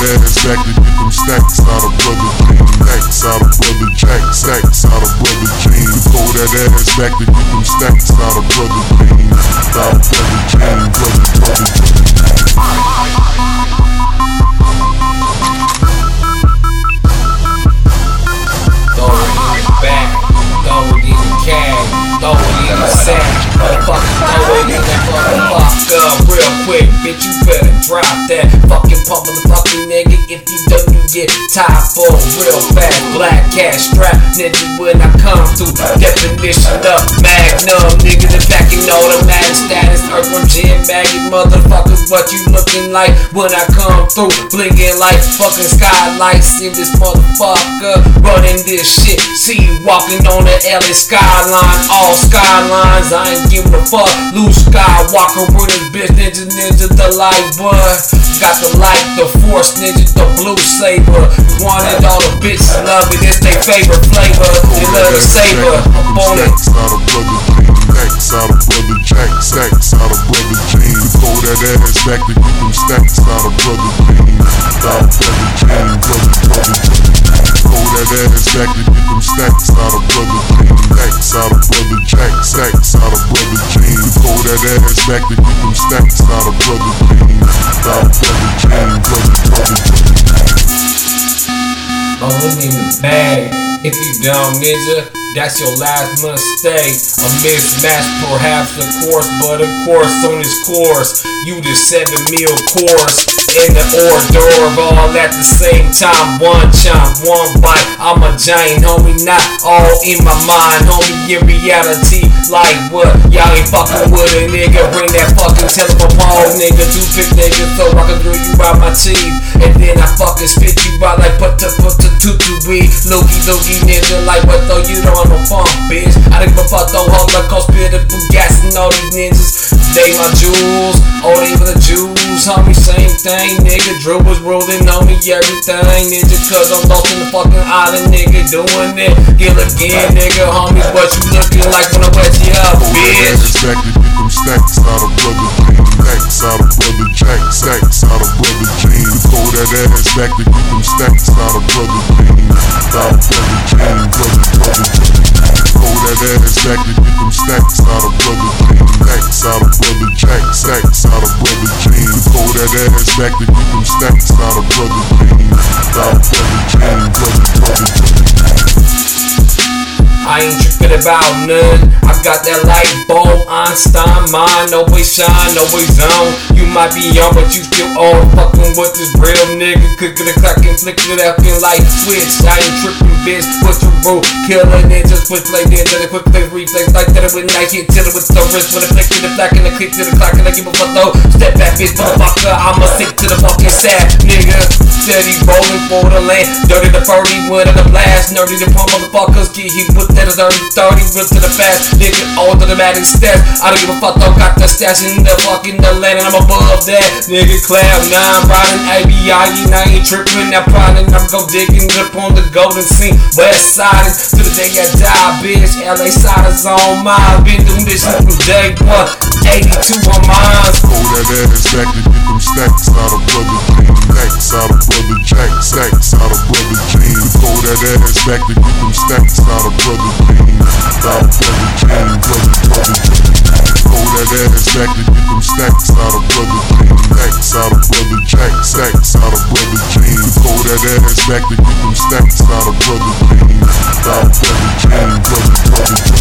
that ass back to get them stacks out of brother Jean. Stacks out of brother Jack, stacks out of brother Jean. Throw that ass back to get them stacks out of brother Jean. Out of brother Jean, brother, brother Jean. The motherfucker, motherfucker real quick, bitch. You better drop that fucking pump motherfucking nigga. If you don't, you get tied for real fast. Black cash strap, nigga. When I come through, definition of magnum, nigga. The back What you looking like when I come through? Blinking like fucking skylights in this motherfucker. Running this shit, see you walking on the LA skyline, all skylines. I ain't giving a fuck. Luke Skywalker with his bitch, ninja, ninja, the light boy. Got the light, the force, ninja, the blue saber. Wanted all the bitches love it, it's their favorite flavor. They love the saber, up on it. Stacks out of brother stacks out of brother Jack, stacks out of brother Jean. Throw that ass back to get them stacks out of brother Jean. Out brother Jean, brother, brother. Throw that ass back to get them stacks out of brother Jean. Stacks out of brother Jack, stacks out of brother Jean. Throw that ass back to get them stacks out of brother Jean. Out brother Jean, brother, brother Jean. Rolling in the bag. If you don't, ninja, that's your last mistake. A mismatch, perhaps, of course, but of course, on this course, you the seven meal course. In the hors d'oeuvre, all at the same time. One chomp, one bite. I'm a giant, homie, not all in my mind, homie. In reality, like what? Y'all ain't fucking with a nigga. Bring that fucking telephone pole, nigga. Toothpick, nigga, so I can drill you out my teeth. And then I fucking spit you out like put the put the tutu weed. Loogie, loogie, nigga, like what though? You know I'm a funk, bitch. I think my fuck don't hold like conspirator, gas and all these ninjas. They my jewels, all they for the jewels, homie, same thing, nigga. Drew was rolling on me, everything, nigga, cause I'm lost in the fucking island, nigga, doing it. Get again, nigga, homie, what you looking like when I wet you up, bitch? to get them stacks out of brother Jean. Stacks out of brother Jack, stacks out of brother Jean. Throw that ass back to get them stacks out of brother Jean. Out of brother Jean, brother, brother Jean. Throw that ass back to them stacks out of brother Jean. Stacks out of brother Jack, stacks out of brother Jean. Throw that ass back to get them stacks out of brother Jean. Out of brother Jean, brother, brother Jean. I ain't tripping about none. I got that light bulb, Einstein mind, always shine, always on. You might be young, but you still old. Fucking with this real nigga, cooking the clocking, flicking it up in light switch. I ain't tripping, bitch. What's your rule? Killing it, just quick play, then then a quick play, reflex like that It with nice hit, till it with the wrist, with a flick to the black and a click to the clock, and I give a fuck though. Step back, bitch, motherfucker. I'ma stick to the fucking sad nigga. Steady rolling for the land, dirty the 40 with the blast, nerdy the pump motherfuckers. Get hit with that dirty 30, whip to the fast, nigga. All automatic steps. I don't give a fuck though, got the stash in the fucking the land, and I'm above that. Nigga, cloud nine, riding ABI, I ain't tripping. That problem, I'm go digging up on the golden scene. West side to the day I die, bitch. LA side is on mine. Been doing this shit from day one. 82 on mine. Throw that ass back to get them stacks out of brother Jean. Stacks out of brother Jack, stacks out of brother Jean. Throw that ass back to get them stacks out of brother Jean. Out of brother Jean, brother, brother Jean. Throw that ass back to get them stacks out of brother Jean. Stacks out of brother Jack, stacks out of brother Jean. Throw that ass back to get them stacks out of brother Jean. Out of